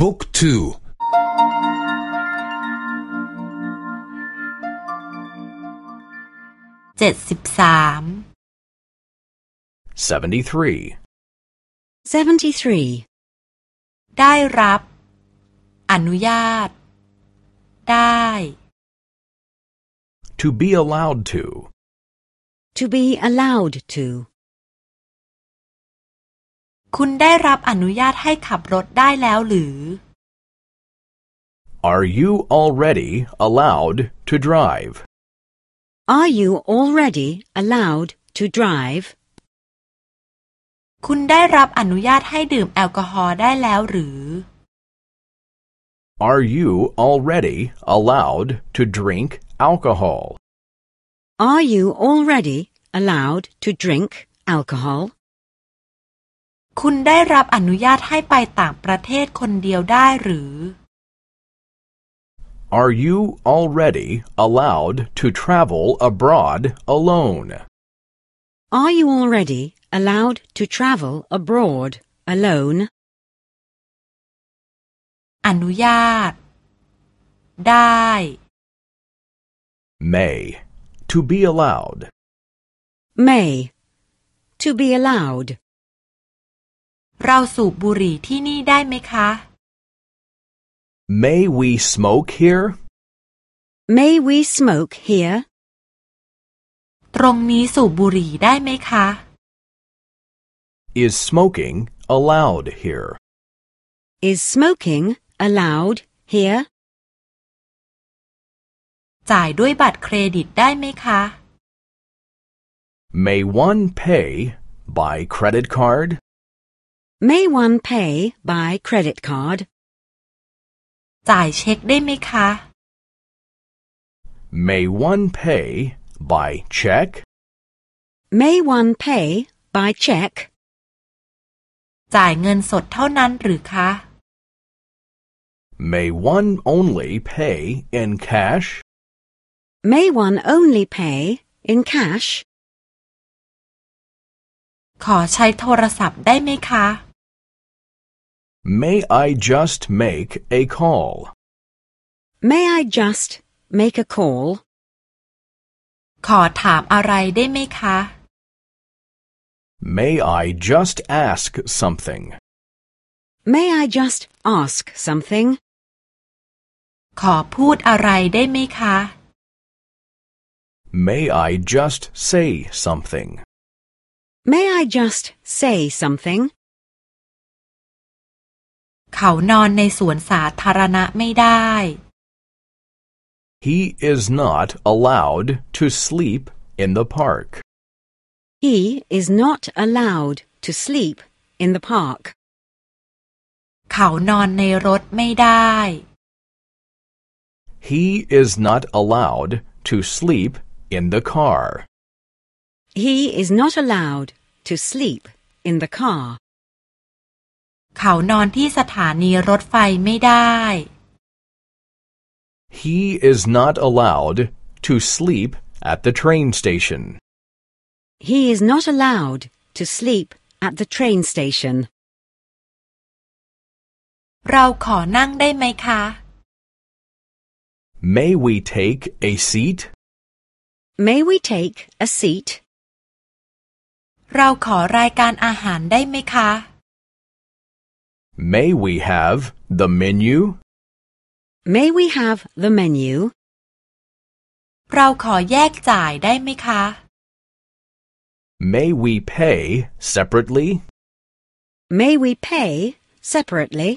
บุ๊กทูเจ็ดสิบสาม 73. 73. ได้รับ อนุญาต ได้ To be allowed to. To be allowed to. คุณได้รับอนุญาตให้ขับรถได้แล้วหรือ Are you already allowed to drive? Are you already allowed to drive? คุณได้รับอนุญาตให้ดื่มแอลกอฮอล์ได้แล้วหรือ Are you already allowed to drink alcohol? Are you already allowed to drink alcohol? คุณได้รับอนุญาตให้ไปต่างประเทศคนเดียวได้หรือ Are you already allowed to travel abroad alone? Are you already allowed to travel abroad alone? อนุญาต ได้ May. To be allowed. May. To be allowed. เราสูบบุหรี่ที่นี่ได้ไหมคะ May we smoke here? May we smoke here? ตรงนี้สูบบุหรี่ได้ไหมคะ Is smoking allowed here? Is smoking allowed here? จ่ายด้วยบัตรเครดิตได้ไหมคะ May one pay by credit card? May one pay by credit card? จ่ายเช็คได้ไหมคะ May one pay by check? May one pay by check? จ่ายเงินสดเท่านั้นหรือคะ May one only pay in cash? May one only pay in cash? ขอใช้โทรศัพท์ได้ไหมคะ May I just make a call? May I just make a call? ขอถามอะไรได้ไหมคะ May I just ask something? May I just ask something? ขอพูดอะไรได้ไหมคะ May I just say something? May I just say something? เขานอนในสวนสาธารณะไม่ได้ He is not allowed to sleep in the park. He is not allowed to sleep in the park. เขานอนในรถไม่ได้ He is not allowed to sleep in the car. He is not allowed to sleep in the car. เขานอนที่สถานีรถไฟไม่ได้ He is not allowed to sleep at the train station. He is not allowed to sleep at the train station. เราขอนั่งได้ไหมคะ May we take a seat? May we take a seat? เราขอรายการอาหารได้ไหมคะ May we have the menu? May we have the menu? เราขอแยกจ่ายได้ไหมคะ May we pay separately? May we pay separately?